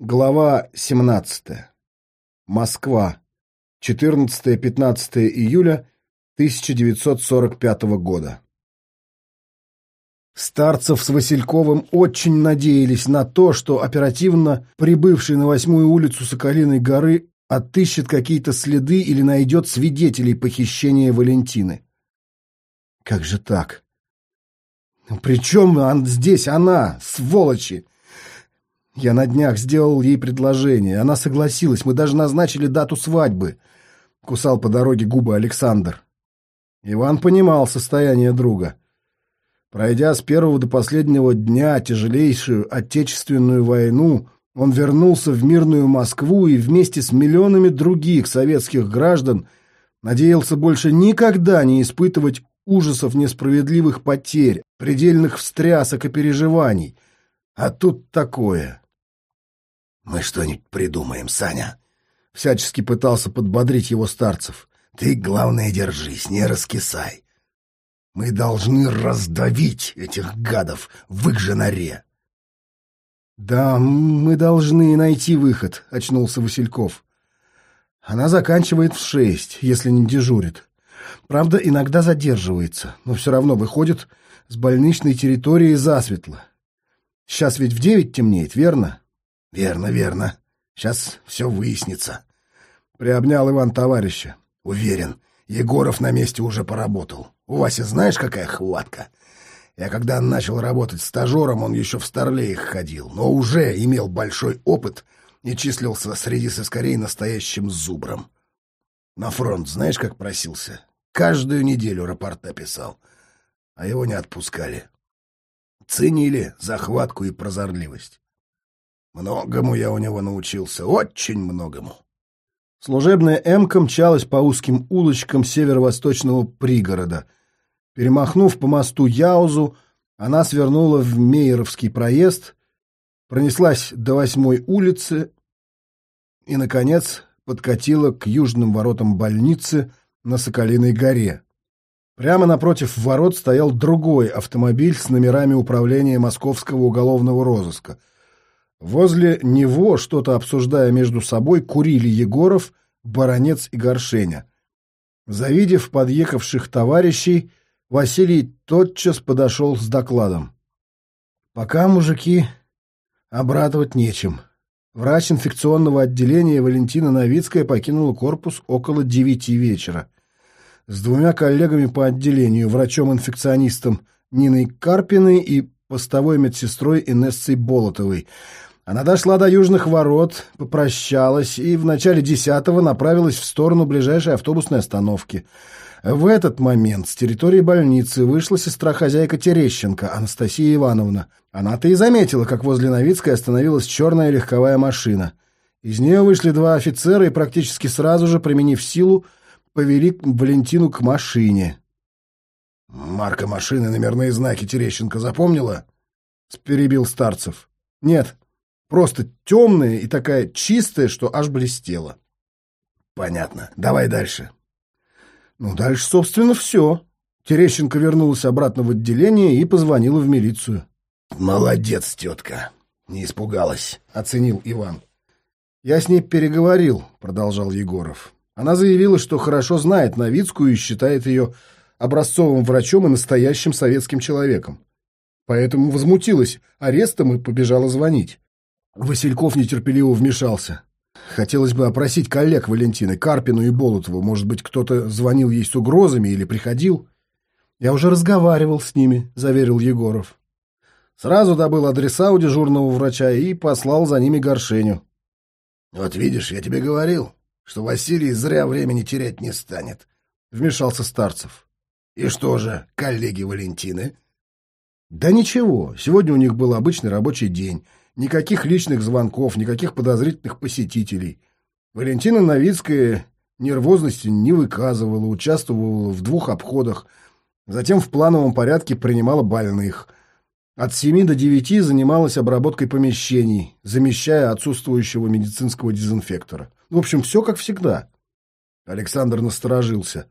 Глава 17. Москва. 14-15 июля 1945 года. Старцев с Васильковым очень надеялись на то, что оперативно прибывший на восьмую улицу Соколиной горы отыщет какие-то следы или найдет свидетелей похищения Валентины. Как же так? При чем здесь она, сволочи? Я на днях сделал ей предложение. Она согласилась. Мы даже назначили дату свадьбы. Кусал по дороге губы Александр. Иван понимал состояние друга. Пройдя с первого до последнего дня тяжелейшую отечественную войну, он вернулся в мирную Москву и вместе с миллионами других советских граждан надеялся больше никогда не испытывать ужасов несправедливых потерь, предельных встрясок и переживаний. А тут такое. «Мы что-нибудь придумаем, Саня!» Всячески пытался подбодрить его старцев. «Ты, главное, держись, не раскисай. Мы должны раздавить этих гадов в их же норе!» «Да, мы должны найти выход», — очнулся Васильков. «Она заканчивает в шесть, если не дежурит. Правда, иногда задерживается, но все равно выходит с больничной территории засветло. Сейчас ведь в девять темнеет, верно?» Верно, верно. Сейчас все выяснится. Приобнял Иван товарища. Уверен, Егоров на месте уже поработал. У Васи знаешь, какая хватка? Я когда начал работать стажером, он еще в Старлеях ходил, но уже имел большой опыт и числился среди соскорей настоящим зубром. На фронт знаешь, как просился? Каждую неделю рапорта писал, а его не отпускали. Ценили захватку и прозорливость. Многому я у него научился, очень многому. Служебная «Эмка» мчалась по узким улочкам северо-восточного пригорода. Перемахнув по мосту Яузу, она свернула в Мейеровский проезд, пронеслась до восьмой улицы и, наконец, подкатила к южным воротам больницы на Соколиной горе. Прямо напротив ворот стоял другой автомобиль с номерами управления Московского уголовного розыска — Возле него, что-то обсуждая между собой, курили Егоров, Баронец и Горшеня. Завидев подъехавших товарищей, Василий тотчас подошел с докладом. «Пока, мужики, обрадовать нечем. Врач инфекционного отделения Валентина Новицкая покинула корпус около девяти вечера. С двумя коллегами по отделению, врачом-инфекционистом Ниной Карпиной и постовой медсестрой Инессой Болотовой – она дошла до южных ворот, попрощалась и в начале десятого направилась в сторону ближайшей автобусной остановки. В этот момент с территории больницы вышла сестра-хозяйка Терещенко, Анастасия Ивановна. Она-то и заметила, как возле Новицкой остановилась черная легковая машина. Из нее вышли два офицера и практически сразу же, применив силу, повели Валентину к машине. «Марка машины, номерные знаки Терещенко запомнила?» — перебил Старцев. «Нет, Просто темная и такая чистая, что аж блестела. Понятно. Давай дальше. Ну, дальше, собственно, все. Терещенко вернулась обратно в отделение и позвонила в милицию. Молодец, тетка. Не испугалась, оценил Иван. Я с ней переговорил, продолжал Егоров. Она заявила, что хорошо знает Новицкую и считает ее образцовым врачом и настоящим советским человеком. Поэтому возмутилась арестом и побежала звонить. Васильков нетерпеливо вмешался. Хотелось бы опросить коллег Валентины, Карпину и Болотову. Может быть, кто-то звонил ей с угрозами или приходил? Я уже разговаривал с ними, заверил Егоров. Сразу добыл адреса у дежурного врача и послал за ними горшеню. Вот видишь, я тебе говорил, что Василий зря времени терять не станет, вмешался Старцев. И что же, коллеги Валентины? Да ничего, сегодня у них был обычный рабочий день. Никаких личных звонков, никаких подозрительных посетителей. Валентина Новицкая нервозности не выказывала, участвовала в двух обходах. Затем в плановом порядке принимала больных. От семи до девяти занималась обработкой помещений, замещая отсутствующего медицинского дезинфектора. В общем, все как всегда. Александр насторожился.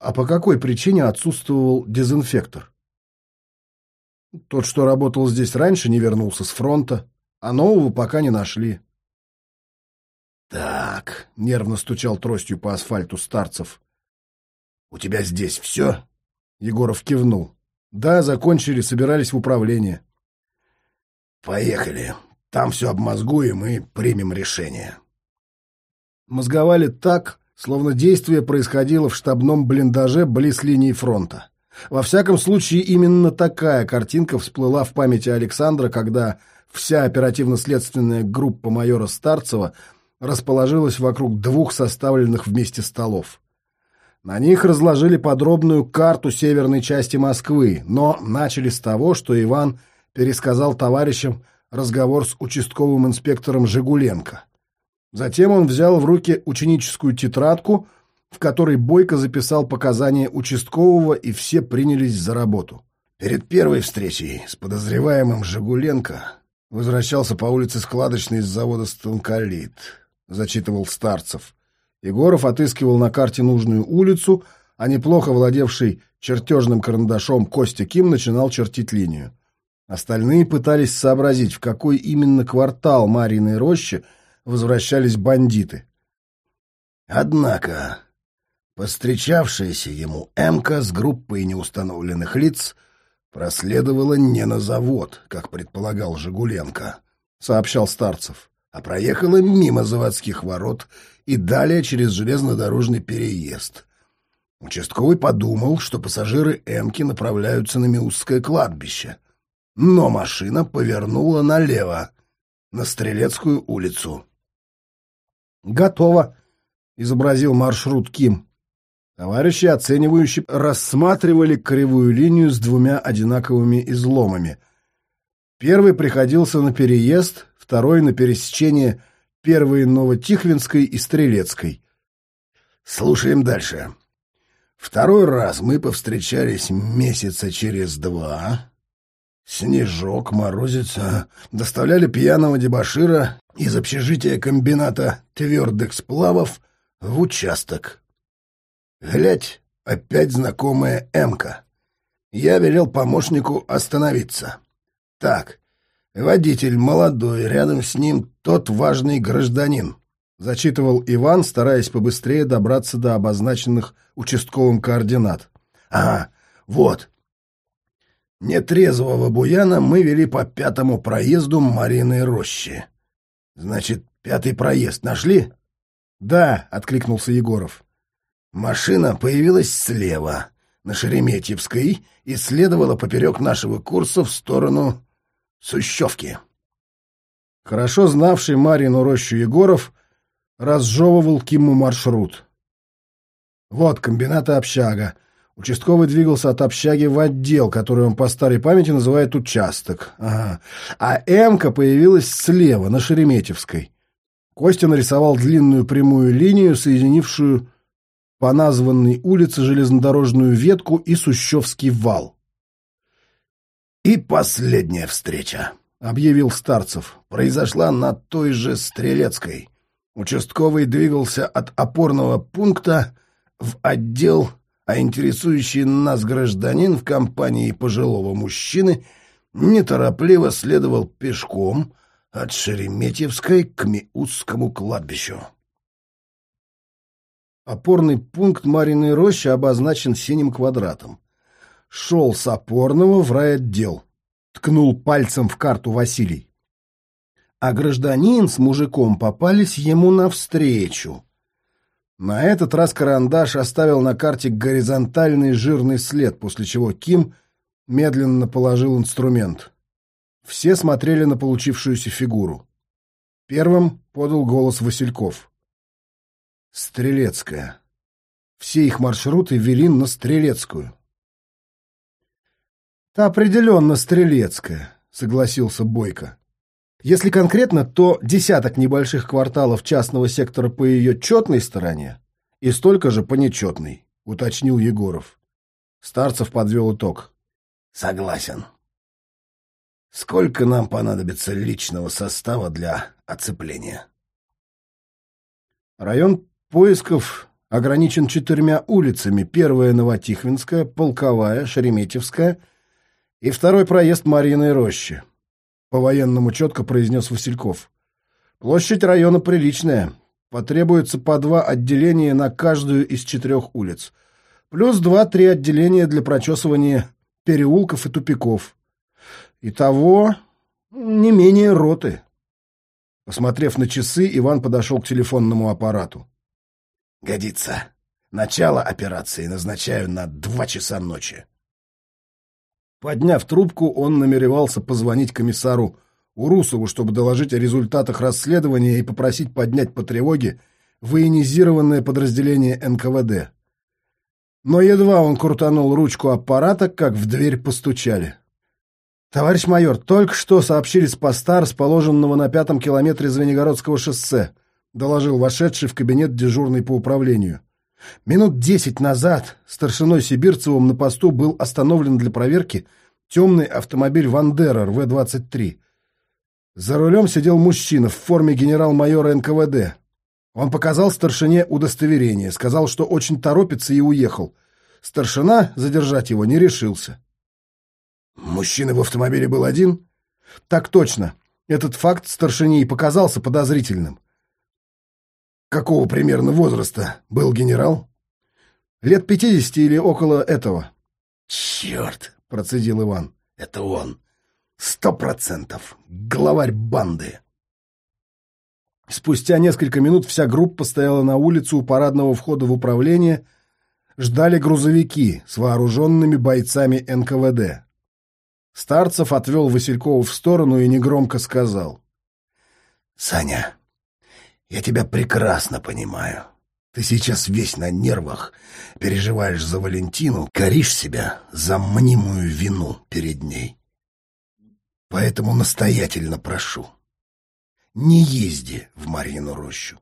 А по какой причине отсутствовал дезинфектор? Тот, что работал здесь раньше, не вернулся с фронта. а нового пока не нашли. «Так», — нервно стучал тростью по асфальту старцев. «У тебя здесь все?» Егоров кивнул. «Да, закончили, собирались в управление». «Поехали. Там все обмозгуем и примем решение». Мозговали так, словно действие происходило в штабном блиндаже близ линии фронта. Во всяком случае, именно такая картинка всплыла в памяти Александра, когда вся оперативно-следственная группа майора Старцева расположилась вокруг двух составленных вместе столов. На них разложили подробную карту северной части Москвы, но начали с того, что Иван пересказал товарищам разговор с участковым инспектором Жигуленко. Затем он взял в руки ученическую тетрадку, в которой Бойко записал показания участкового, и все принялись за работу. Перед первой встречей с подозреваемым Жигуленко возвращался по улице Складочной из завода «Станколит», — зачитывал Старцев. Егоров отыскивал на карте нужную улицу, а неплохо владевший чертежным карандашом Костя Ким начинал чертить линию. Остальные пытались сообразить, в какой именно квартал Марьиной рощи возвращались бандиты. Однако постречавшаяся ему Эмка с группой неустановленных лиц проследовала не на завод, как предполагал Жигуленко, сообщал Старцев, а проехала мимо заводских ворот и далее через железнодорожный переезд. Участковый подумал, что пассажиры Эмки направляются на Миусское кладбище, но машина повернула налево, на Стрелецкую улицу. «Готово», — изобразил маршрут Ким. Товарищи, оценивающие, рассматривали кривую линию с двумя одинаковыми изломами. Первый приходился на переезд, второй — на пересечение первой Новотихвинской и Стрелецкой. Слушаем дальше. Второй раз мы повстречались месяца через два. Снежок, морозица. Доставляли пьяного дебошира из общежития комбината твердых сплавов в участок. Глядь, опять знакомая Эмка. Я велел помощнику остановиться. Так, водитель молодой, рядом с ним тот важный гражданин. Зачитывал Иван, стараясь побыстрее добраться до обозначенных участковым координат. Ага, вот. Нетрезвого буяна мы вели по пятому проезду Мариной рощи. Значит, пятый проезд нашли? Да, откликнулся Егоров. Машина появилась слева, на Шереметьевской, и следовала поперек нашего курса в сторону Сущевки. Хорошо знавший Марину рощу Егоров разжевывал Киму маршрут. Вот комбинат и общага. Участковый двигался от общаги в отдел, который он по старой памяти называет участок. Ага. А Эмка появилась слева, на Шереметьевской. Костя нарисовал длинную прямую линию, соединившую по названной улице железнодорожную ветку и Сущевский вал. «И последняя встреча», — объявил Старцев, — произошла на той же Стрелецкой. Участковый двигался от опорного пункта в отдел а интересующий нас гражданин в компании пожилого мужчины неторопливо следовал пешком от Шереметьевской к Миутскому кладбищу. Опорный пункт Мариной рощи обозначен синим квадратом. Шел с опорного в райотдел. Ткнул пальцем в карту Василий. А гражданин с мужиком попались ему навстречу. На этот раз карандаш оставил на карте горизонтальный жирный след, после чего Ким медленно положил инструмент. Все смотрели на получившуюся фигуру. Первым подал голос Васильков. Стрелецкая. Все их маршруты вели на Стрелецкую. «Та определенно Стрелецкая», — согласился Бойко. Если конкретно, то десяток небольших кварталов частного сектора по ее четной стороне и столько же по нечетной, уточнил Егоров. Старцев подвел итог. Согласен. Сколько нам понадобится личного состава для оцепления? Район поисков ограничен четырьмя улицами. Первая — Новотихвинская, Полковая, Шереметьевская и второй проезд Марьиной рощи. — по-военному четко произнес Васильков. «Площадь района приличная. Потребуется по два отделения на каждую из четырех улиц. Плюс два-три отделения для прочесывания переулков и тупиков. Итого не менее роты». Посмотрев на часы, Иван подошел к телефонному аппарату. «Годится. Начало операции назначаю на два часа ночи». Подняв трубку, он намеревался позвонить комиссару Урусову, чтобы доложить о результатах расследования и попросить поднять по тревоге военизированное подразделение НКВД. Но едва он крутанул ручку аппарата, как в дверь постучали. «Товарищ майор, только что сообщили с поста, расположенного на пятом километре Звенигородского шоссе», доложил вошедший в кабинет дежурный по управлению. Минут десять назад старшиной Сибирцевым на посту был остановлен для проверки темный автомобиль «Вандерер» В-23. За рулем сидел мужчина в форме генерал-майора НКВД. Он показал старшине удостоверение, сказал, что очень торопится и уехал. Старшина задержать его не решился. «Мужчина в автомобиле был один?» «Так точно. Этот факт старшине и показался подозрительным. Какого примерно возраста был генерал? Лет пятидесяти или около этого. Черт, процедил Иван. Это он. Сто процентов. Главарь банды. Спустя несколько минут вся группа стояла на улице у парадного входа в управление, ждали грузовики с вооруженными бойцами НКВД. Старцев отвел Василькова в сторону и негромко сказал. — Саня, я тебя прекрасно понимаю. Ты сейчас весь на нервах, переживаешь за Валентину, коришь себя за мнимую вину перед ней. Поэтому настоятельно прошу, не езди в Марьину рощу.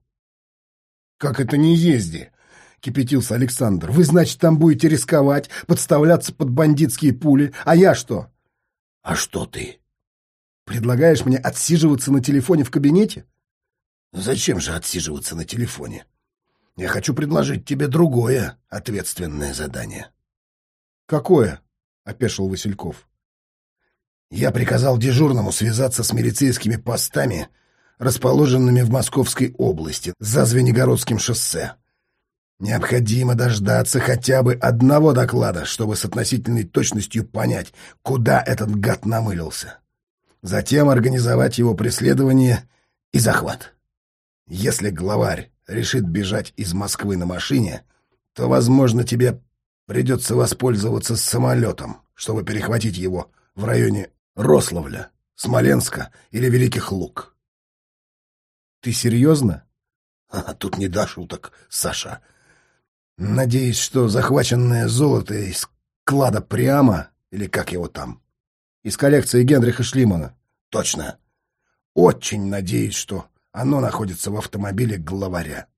— Как это не езди? — кипятился Александр. — Вы, значит, там будете рисковать, подставляться под бандитские пули, а я что? — А что ты? — Предлагаешь мне отсиживаться на телефоне в кабинете? — Зачем же отсиживаться на телефоне? Я хочу предложить тебе другое ответственное задание. Какое? опешил Васильков. Я приказал дежурному связаться с милицейскими постами, расположенными в Московской области, за Звенигородским шоссе. Необходимо дождаться хотя бы одного доклада, чтобы с относительной точностью понять, куда этот гад намылился. Затем организовать его преследование и захват. Если главарь решит бежать из Москвы на машине, то, возможно, тебе придется воспользоваться самолетом, чтобы перехватить его в районе Рославля, Смоленска или Великих Луг. Ты серьезно? А, тут не до шуток, Саша. Надеюсь, что захваченное золото из клада прямо, или как его там? Из коллекции Генриха Шлимана. Точно. Очень надеюсь, что оно находится в автомобиле главаря.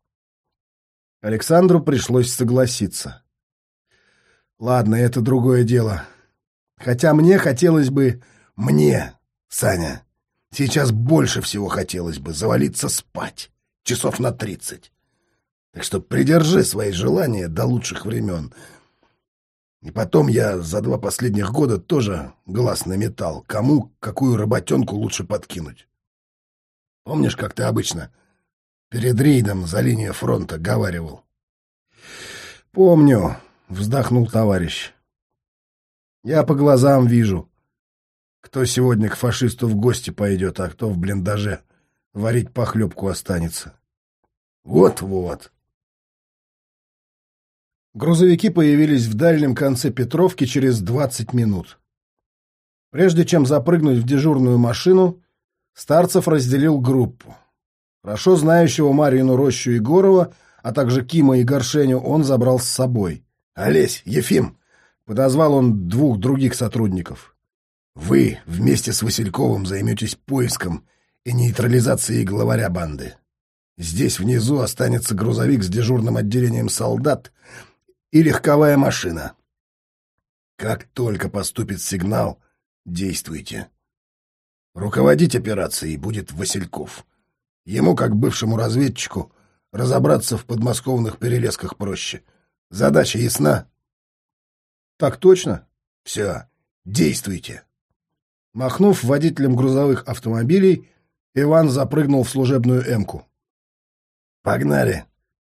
Александру пришлось согласиться. Ладно, это другое дело. Хотя мне хотелось бы... Мне, Саня, сейчас больше всего хотелось бы завалиться спать. Часов на тридцать. Так что придержи свои желания до лучших времен. И потом я за два последних года тоже глаз наметал, кому какую работенку лучше подкинуть. Помнишь, как ты обычно перед рейдом за линию фронта говаривал? — Помню, — вздохнул товарищ. — Я по глазам вижу, кто сегодня к фашисту в гости пойдет, а кто в блиндаже варить похлебку останется. Вот-вот. Грузовики появились в дальнем конце Петровки через двадцать минут. Прежде чем запрыгнуть в дежурную машину, Старцев разделил группу. Хорошо знающего Марьину рощу Егорова, а также Кима и Горшеню он забрал с собой. «Олесь, Ефим!» — подозвал он двух других сотрудников. «Вы вместе с Васильковым займетесь поиском и нейтрализацией главаря банды. Здесь внизу останется грузовик с дежурным отделением солдат и легковая машина. Как только поступит сигнал, действуйте. Руководить операцией будет Васильков. Ему, как бывшему разведчику, разобраться в подмосковных перелесках проще. Задача ясна? Так точно. Все, действуйте. Махнув водителем грузовых автомобилей, Иван запрыгнул в служебную «Эмку». «Погнали!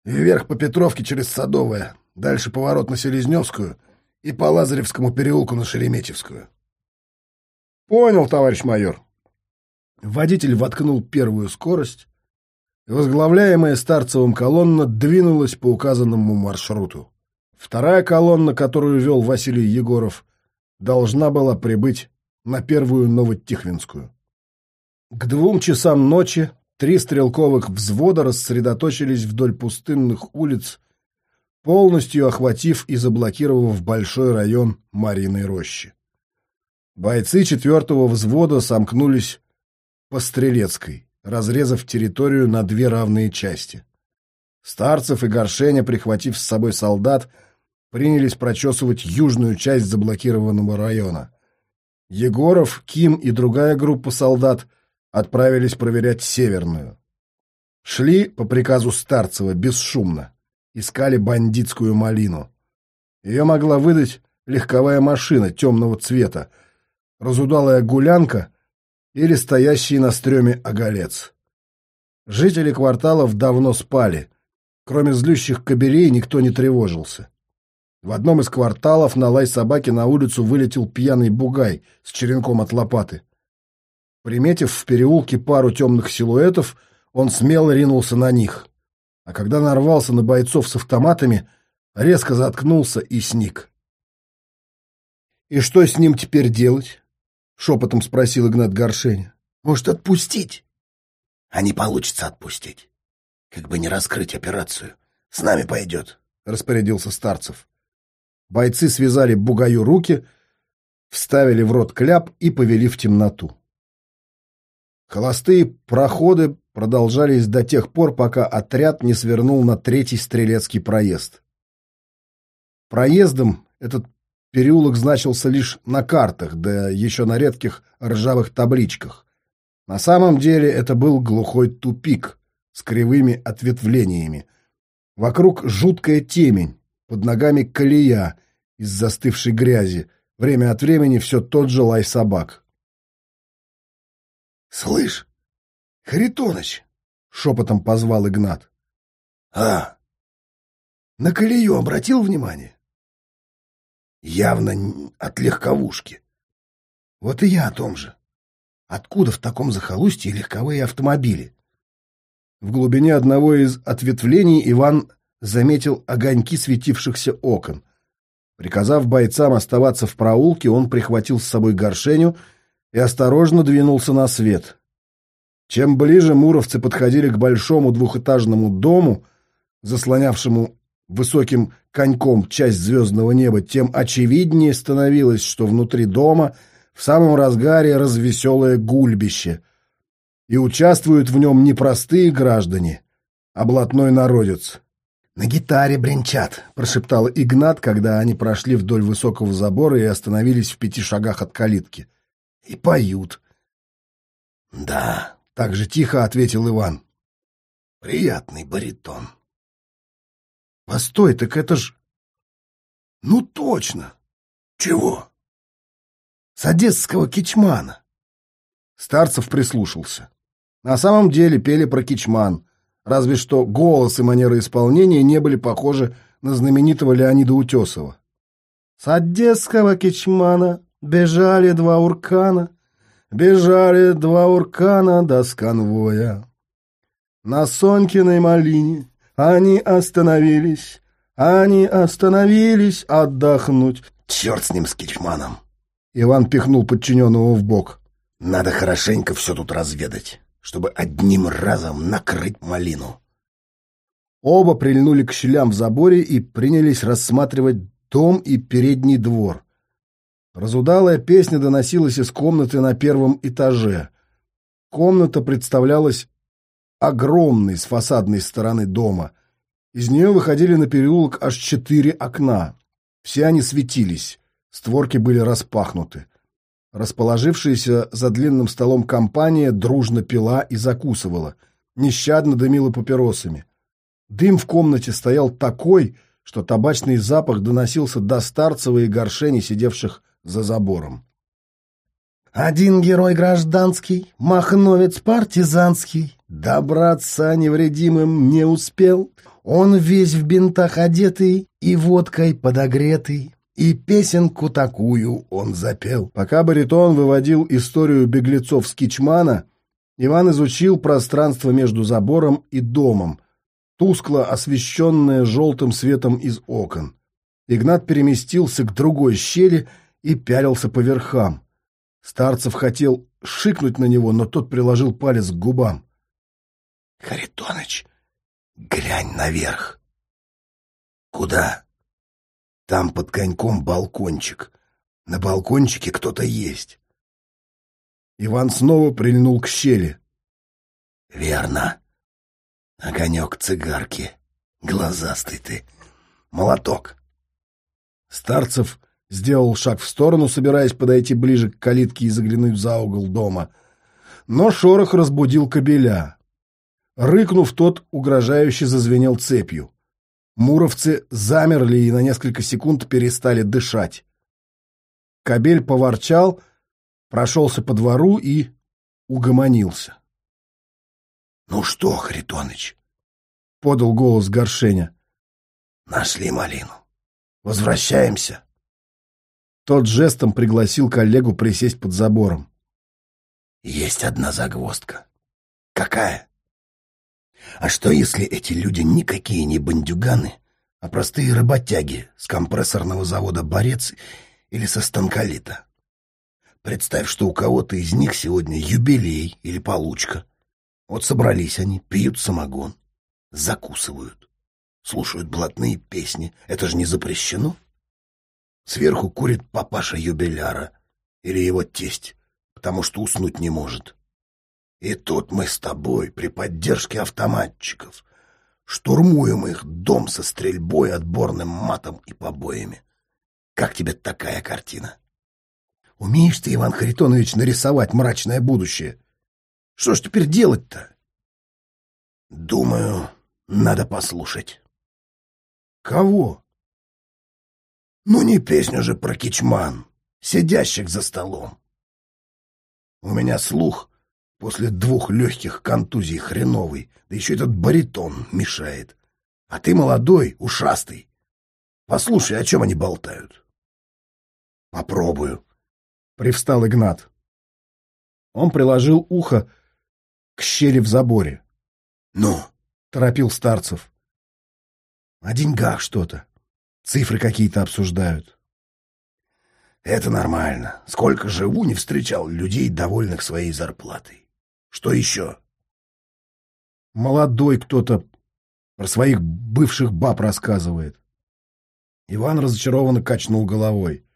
Вверх по Петровке через Садовое, дальше поворот на Селезневскую и по Лазаревскому переулку на Шереметьевскую». «Понял, товарищ майор». Водитель воткнул первую скорость, и возглавляемая Старцевым колонна двинулась по указанному маршруту. Вторая колонна, которую вел Василий Егоров, должна была прибыть на первую Новотихвинскую. К двум часам ночи три стрелковых взвода рассредоточились вдоль пустынных улиц, полностью охватив и заблокировав большой район Мариной рощи. Бойцы четвертого взвода сомкнулись по Стрелецкой, разрезав территорию на две равные части. Старцев и Горшеня, прихватив с собой солдат, принялись прочесывать южную часть заблокированного района. Егоров, Ким и другая группа солдат отправились проверять северную. Шли по приказу Старцева бесшумно, искали бандитскую малину. Ее могла выдать легковая машина темного цвета, разудалая гулянка или стоящий на стреме оголец. Жители кварталов давно спали. Кроме злющих кобелей никто не тревожился. В одном из кварталов на лай собаки на улицу вылетел пьяный бугай с черенком от лопаты. Приметив в переулке пару темных силуэтов, он смело ринулся на них. А когда нарвался на бойцов с автоматами, резко заткнулся и сник. «И что с ним теперь делать?» — шепотом спросил Игнат Горшеня. «Может, отпустить?» «А не получится отпустить. Как бы не раскрыть операцию. С нами пойдет», — распорядился Старцев. Бойцы связали бугаю руки, вставили в рот кляп и повели в темноту. Холостые проходы продолжались до тех пор, пока отряд не свернул на третий стрелецкий проезд. Проездом этот переулок значился лишь на картах, да еще на редких ржавых табличках. На самом деле это был глухой тупик с кривыми ответвлениями. Вокруг жуткая темень, под ногами колея из застывшей грязи. Время от времени все тот же лай собак. — Слышь, Харитоныч! — шепотом позвал Игнат. — А, на колею обратил внимание? Явно от легковушки. Вот и я о том же. Откуда в таком захолустье легковые автомобили? В глубине одного из ответвлений Иван заметил огоньки светившихся окон. Приказав бойцам оставаться в проулке, он прихватил с собой горшеню и осторожно двинулся на свет. Чем ближе муровцы подходили к большому двухэтажному дому, заслонявшему высоким коньком часть звездного неба, тем очевиднее становилось, что внутри дома в самом разгаре развеселое гульбище, и участвуют в нем не простые граждане, а блатной народец. «На гитаре бренчат», — прошептал Игнат, когда они прошли вдоль высокого забора и остановились в пяти шагах от калитки. «И поют». «Да», — так же тихо ответил Иван. «Приятный баритон». «Постой, так это ж...» «Ну точно!» «Чего?» «С одесского кичмана». Старцев прислушался. На самом деле пели про кичман — разве что голос и манера исполнения не были похожи на знаменитого Леонида Утесова. С одесского кичмана бежали два уркана, бежали два уркана до сканвоя. На Сонькиной малине они остановились, они остановились отдохнуть. Черт с ним, с кичманом! Иван пихнул подчиненного в бок. Надо хорошенько все тут разведать чтобы одним разом накрыть малину. Оба прильнули к щелям в заборе и принялись рассматривать дом и передний двор. Разудалая песня доносилась из комнаты на первом этаже. Комната представлялась огромной с фасадной стороны дома. Из нее выходили на переулок аж четыре окна. Все они светились, створки были распахнуты. Расположившаяся за длинным столом компания дружно пила и закусывала, нещадно дымила папиросами. Дым в комнате стоял такой, что табачный запах доносился до Старцева и Горшени, сидевших за забором. Один герой гражданский, махновец партизанский, добраться невредимым не успел. Он весь в бинтах одетый и водкой подогретый, и песенку такую он запел. Пока баритон выводил историю беглецов Скичмана, Иван изучил пространство между забором и домом, тускло освещенное желтым светом из окон. Игнат переместился к другой щели и пялился по верхам. Старцев хотел шикнуть на него, но тот приложил палец к губам. — Харитоныч, глянь наверх. — Куда? — Там под коньком балкончик. На балкончике кто-то есть. Иван снова прильнул к щели. — Верно. Огонек цигарки. Глазастый ты. Молоток. Старцев сделал шаг в сторону, собираясь подойти ближе к калитке и заглянуть за угол дома. Но шорох разбудил кобеля. Рыкнув, тот угрожающе зазвенел цепью. Муровцы замерли и на несколько секунд перестали дышать. Кобель поворчал, прошелся по двору и угомонился. — Ну что, Харитоныч? — подал голос Горшеня. — Нашли малину. Возвращаемся. Тот жестом пригласил коллегу присесть под забором. Есть одна загвоздка. Какая? А что, если эти люди никакие не бандюганы, а простые работяги с компрессорного завода «Борец» или со станколита? Представь, что у кого-то из них сегодня юбилей или получка. Вот собрались они, пьют самогон, закусывают, слушают блатные песни. Это же не запрещено? — Сверху курит папаша юбиляра или его тесть, потому что уснуть не может. И тут мы с тобой при поддержке автоматчиков штурмуем их дом со стрельбой, отборным матом и побоями. Как тебе такая картина? Умеешь ты, Иван Харитонович, нарисовать мрачное будущее? Что ж теперь делать-то? Думаю, надо послушать. Кого? Ну, не песню же про кичман, сидящих за столом. У меня слух после двух легких контузий хреновый, да еще этот баритон мешает. А ты молодой, ушастый. Послушай, о чем они болтают. Попробую. Привстал Игнат. Он приложил ухо к щели в заборе. Ну, торопил Старцев. О деньгах что-то. Цифры какие-то обсуждают. Это нормально. Сколько живу, не встречал людей, довольных своей зарплатой. Что еще? Молодой кто-то про своих бывших баб рассказывает. Иван разочарованно качнул головой.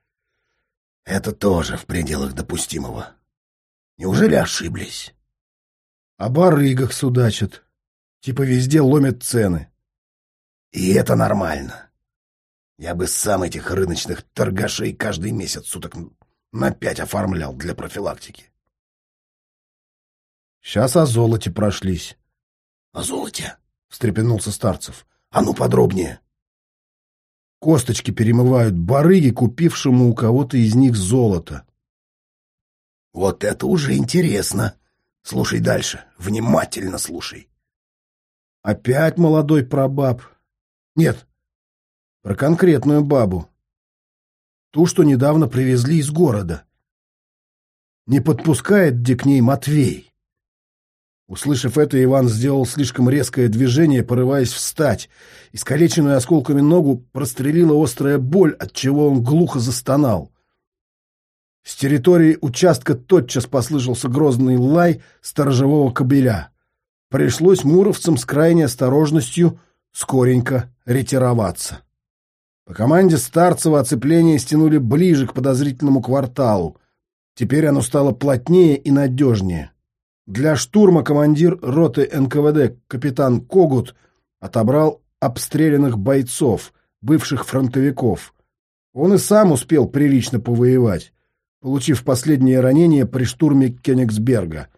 Это тоже в пределах допустимого. Неужели ошиблись? О барыгах судачат. Типа везде ломят цены. И это нормально. Я бы сам этих рыночных торгашей каждый месяц суток на пять оформлял для профилактики. Сейчас о золоте прошлись. — О золоте? — встрепенулся Старцев. — А ну подробнее. Косточки перемывают барыги, купившему у кого-то из них золото. — Вот это уже интересно. Слушай дальше, внимательно слушай. Опять молодой прабаб. Нет, про конкретную бабу. Ту, что недавно привезли из города. Не подпускает где к ней Матвей. Услышав это, Иван сделал слишком резкое движение, порываясь встать. Искалеченную осколками ногу прострелила острая боль, от чего он глухо застонал. С территории участка тотчас послышался грозный лай сторожевого кобеля. Пришлось муровцам с крайней осторожностью скоренько ретироваться. По команде Старцева оцепление стянули ближе к подозрительному кварталу. Теперь оно стало плотнее и надежнее. Для штурма командир роты НКВД капитан Когут отобрал обстрелянных бойцов, бывших фронтовиков. Он и сам успел прилично повоевать, получив последнее ранение при штурме Кенигсберга.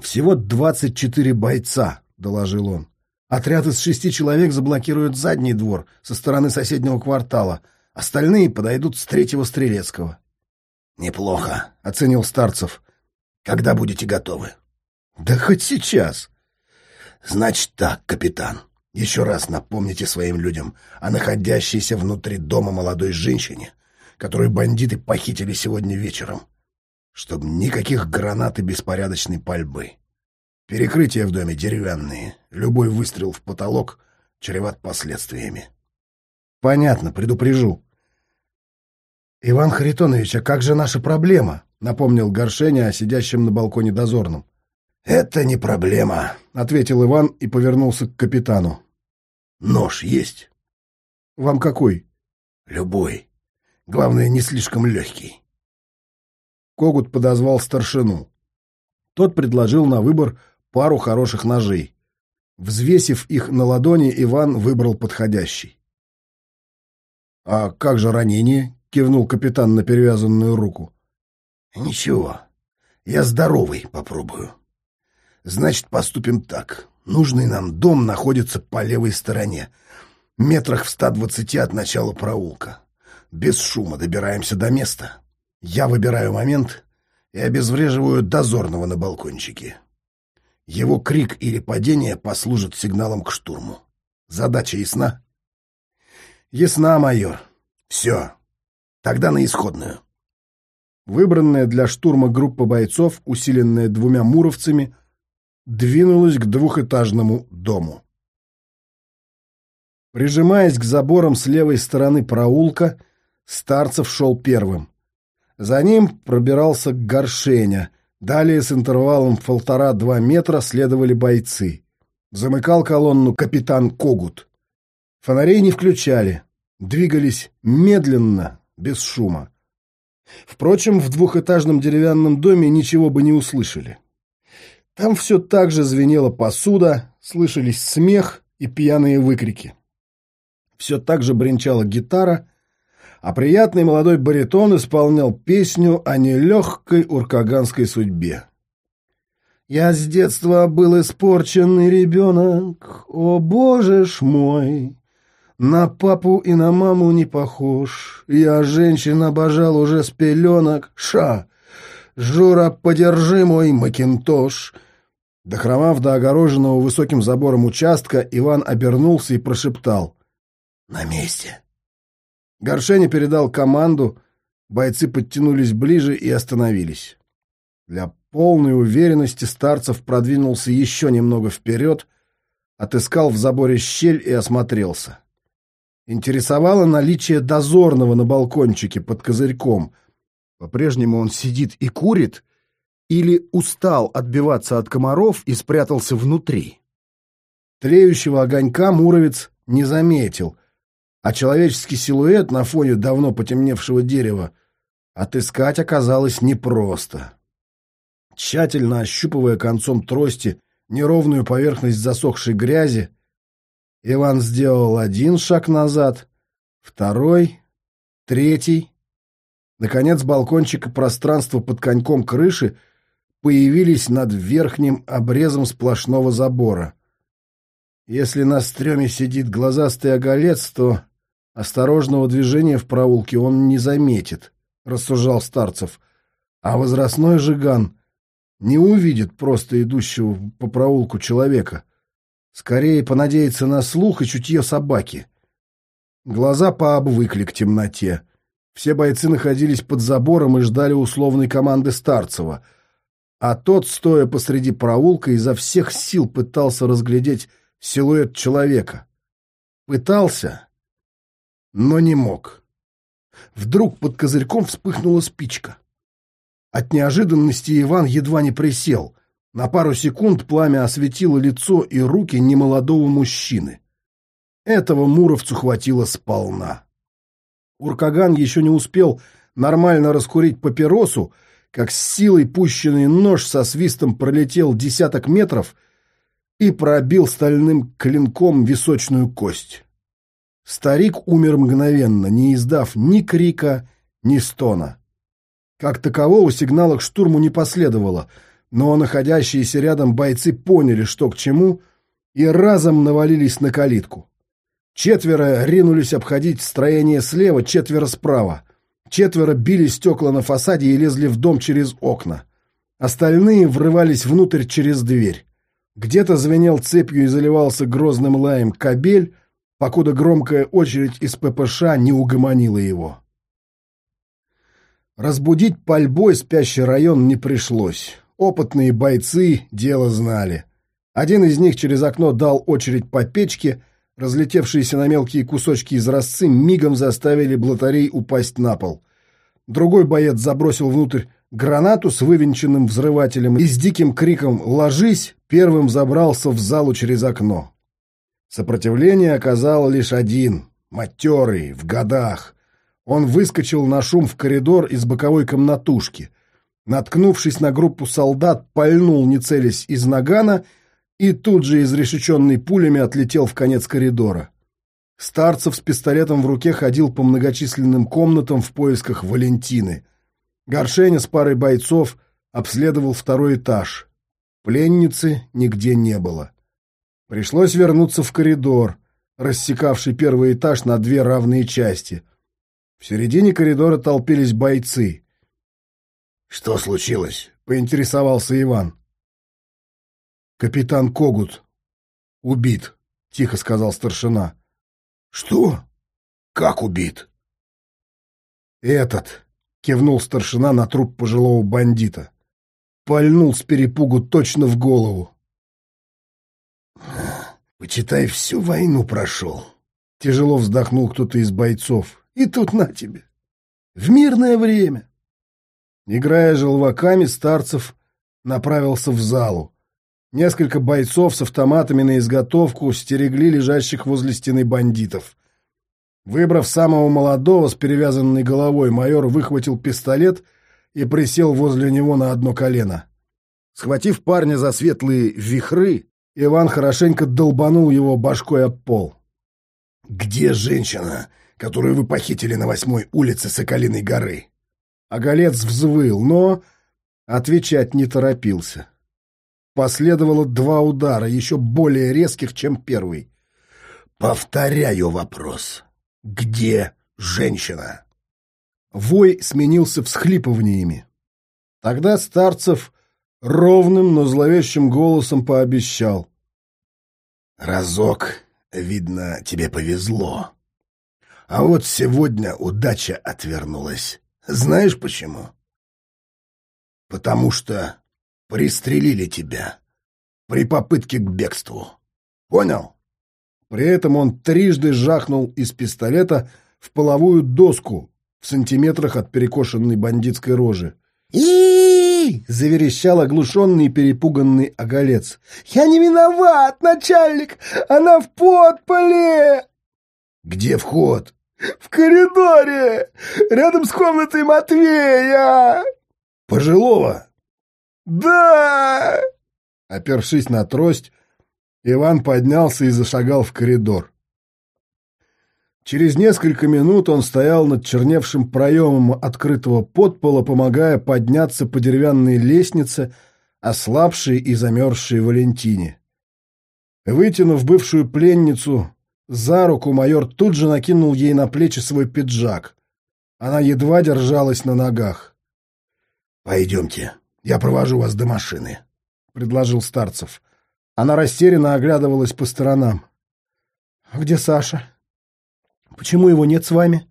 «Всего 24 бойца», — доложил он. Отряд из шести человек заблокирует задний двор со стороны соседнего квартала. Остальные подойдут с третьего Стрелецкого. «Неплохо», — оценил Старцев. «Когда будете готовы?» «Да хоть сейчас». «Значит так, капитан. Еще раз напомните своим людям о находящейся внутри дома молодой женщине, которую бандиты похитили сегодня вечером, чтобы никаких гранат и беспорядочной пальбы. Перекрытия в доме деревянные, любой выстрел в потолок чреват последствиями. — Понятно, предупрежу. — Иван Харитонович, а как же наша проблема? — напомнил Горшеня о сидящем на балконе дозорном. — Это не проблема, — ответил Иван и повернулся к капитану. — Нож есть? — Вам какой? — Любой. Главное, не слишком легкий. Когут подозвал старшину. Тот предложил на выбор пару хороших ножей. Взвесив их на ладони, Иван выбрал подходящий. — А как же ранение? — кивнул капитан на перевязанную руку. — Ничего, я здоровый попробую. Значит, поступим так. Нужный нам дом находится по левой стороне, метрах в ста двадцати от начала проулка. Без шума добираемся до места. Я выбираю момент и обезвреживаю дозорного на балкончике. Его крик или падение послужат сигналом к штурму. Задача ясна? Ясна, майор. Все. Тогда на исходную. Выбранная для штурма группа бойцов, усиленная двумя муровцами, двинулась к двухэтажному дому. Прижимаясь к заборам с левой стороны проулка, Старцев шел первым. За ним пробирался Горшеня — Далее с интервалом в полтора-два метра следовали бойцы. Замыкал колонну капитан Когут. Фонарей не включали. Двигались медленно, без шума. Впрочем, в двухэтажном деревянном доме ничего бы не услышали. Там все так же звенела посуда, слышались смех и пьяные выкрики. Все так же бренчала гитара, а приятный молодой баритон исполнял песню о нелегкой уркаганской судьбе. «Я с детства был испорченный ребенок, о боже ж мой!» На папу и на маму не похож. Я женщин обожал уже с пеленок. Ша! Жура, подержи мой макинтош. Дохромав до огороженного высоким забором участка, Иван обернулся и прошептал. «На месте!» Горшеня передал команду, бойцы подтянулись ближе и остановились. Для полной уверенности Старцев продвинулся еще немного вперед, отыскал в заборе щель и осмотрелся. Интересовало наличие дозорного на балкончике под козырьком. По-прежнему он сидит и курит или устал отбиваться от комаров и спрятался внутри. Тлеющего огонька Муровец не заметил, а человеческий силуэт на фоне давно потемневшего дерева отыскать оказалось непросто. Тщательно ощупывая концом трости неровную поверхность засохшей грязи, Иван сделал один шаг назад, второй, третий. Наконец балкончик и пространство под коньком крыши появились над верхним обрезом сплошного забора. Если на стреме сидит глазастый оголец, то Осторожного движения в проулке он не заметит, рассуждал Старцев. А возрастной жиган не увидит просто идущего по проулку человека. Скорее понадеется на слух и чутье собаки. Глаза пообвыкли к темноте. Все бойцы находились под забором и ждали условной команды Старцева. А тот, стоя посреди проулка, изо всех сил пытался разглядеть силуэт человека. Пытался но не мог. Вдруг под козырьком вспыхнула спичка. От неожиданности Иван едва не присел. На пару секунд пламя осветило лицо и руки немолодого мужчины. Этого Муровцу хватило сполна. Уркаган еще не успел нормально раскурить папиросу, как с силой пущенный нож со свистом пролетел десяток метров и пробил стальным клинком височную кость. Старик умер мгновенно, не издав ни крика, ни стона. Как такового сигнала к штурму не последовало, но находящиеся рядом бойцы поняли, что к чему, и разом навалились на калитку. Четверо ринулись обходить строение слева, четверо справа. Четверо били стекла на фасаде и лезли в дом через окна. Остальные врывались внутрь через дверь. Где-то звенел цепью и заливался грозным лаем кабель, покуда громкая очередь из ППШ не угомонила его. Разбудить пальбой спящий район не пришлось. Опытные бойцы дело знали. Один из них через окно дал очередь по печке, разлетевшиеся на мелкие кусочки изразцы мигом заставили блатарей упасть на пол. Другой боец забросил внутрь гранату с вывинченным взрывателем и с диким криком «Ложись!» первым забрался в залу через окно. Сопротивление оказал лишь один, матерый, в годах. Он выскочил на шум в коридор из боковой комнатушки. Наткнувшись на группу солдат, пальнул, не целясь, из нагана и тут же, изрешеченный пулями, отлетел в конец коридора. Старцев с пистолетом в руке ходил по многочисленным комнатам в поисках Валентины. Горшеня с парой бойцов обследовал второй этаж. Пленницы нигде не было. Пришлось вернуться в коридор, рассекавший первый этаж на две равные части. В середине коридора толпились бойцы. «Что случилось?» — поинтересовался Иван. «Капитан Когут убит», — тихо сказал старшина. «Что? Как убит?» «Этот», — кивнул старшина на труп пожилого бандита. Пальнул с перепугу точно в голову. «Почитай, всю войну прошел». Тяжело вздохнул кто-то из бойцов. «И тут на тебе. В мирное время». Играя желваками, Старцев направился в залу. Несколько бойцов с автоматами на изготовку стерегли лежащих возле стены бандитов. Выбрав самого молодого с перевязанной головой, майор выхватил пистолет и присел возле него на одно колено. Схватив парня за светлые вихры, Иван хорошенько долбанул его башкой об пол. «Где женщина, которую вы похитили на восьмой улице Соколиной горы?» Оголец взвыл, но отвечать не торопился. Последовало два удара, еще более резких, чем первый. «Повторяю вопрос. Где женщина?» Вой сменился всхлипываниями. Тогда Старцев ровным, но зловещим голосом пообещал. «Разок, видно, тебе повезло. А вот сегодня удача отвернулась. Знаешь почему?» «Потому что пристрелили тебя при попытке к бегству. Понял?» При этом он трижды жахнул из пистолета в половую доску в сантиметрах от перекошенной бандитской рожи. И заверещал оглушенный и перепуганный оголец. «Я не виноват, начальник! Она в подполе!» «Где вход?» «В коридоре! Рядом с комнатой Матвея!» «Пожилого?» «Да!» Опершись на трость, Иван поднялся и зашагал в коридор. Через несколько минут он стоял над черневшим проемом открытого подпола, помогая подняться по деревянной лестнице ослабшей и замерзшей Валентине. Вытянув бывшую пленницу за руку, майор тут же накинул ей на плечи свой пиджак. Она едва держалась на ногах. «Пойдемте, я провожу вас до машины», — предложил Старцев. Она растерянно оглядывалась по сторонам. «Где Саша? Почему его нет с вами?»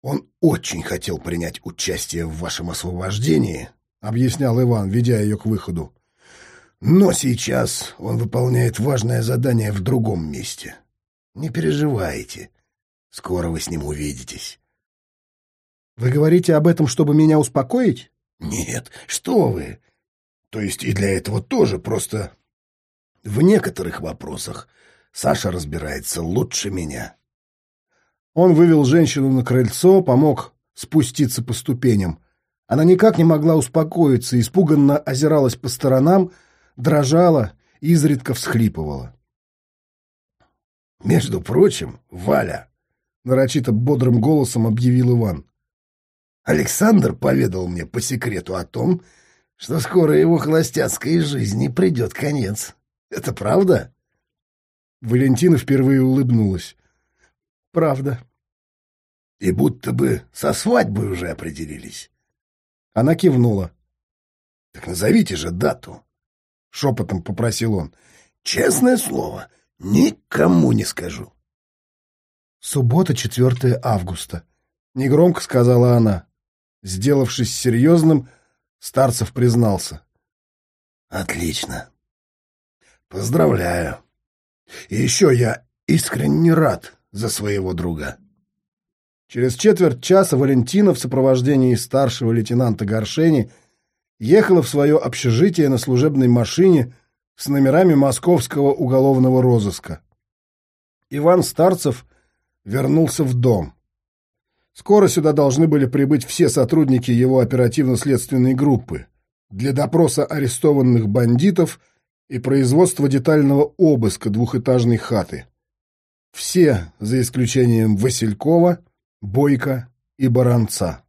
«Он очень хотел принять участие в вашем освобождении», — объяснял Иван, ведя ее к выходу. «Но сейчас он выполняет важное задание в другом месте. Не переживайте. Скоро вы с ним увидитесь». «Вы говорите об этом, чтобы меня успокоить?» «Нет, что вы! То есть и для этого тоже, просто в некоторых вопросах Саша разбирается лучше меня». Он вывел женщину на крыльцо, помог спуститься по ступеням. Она никак не могла успокоиться, испуганно озиралась по сторонам, дрожала, изредка всхлипывала. «Между прочим, Валя», — нарочито бодрым голосом объявил Иван, Александр поведал мне по секрету о том, что скоро его холостяцкой жизни придет конец. Это правда? Валентина впервые улыбнулась. Правда. И будто бы со свадьбой уже определились. Она кивнула. — Так назовите же дату, — шепотом попросил он. — Честное слово, никому не скажу. — Суббота, 4 августа, — негромко сказала она. Сделавшись серьезным, Старцев признался. — Отлично. Поздравляю. И еще я искренне рад за своего друга. Через четверть часа Валентина в сопровождении старшего лейтенанта Горшени ехала в свое общежитие на служебной машине с номерами московского уголовного розыска. Иван Старцев вернулся в дом. Скоро сюда должны были прибыть все сотрудники его оперативно-следственной группы для допроса арестованных бандитов и производства детального обыска двухэтажной хаты. Все, за исключением Василькова, Бойко и Баранца.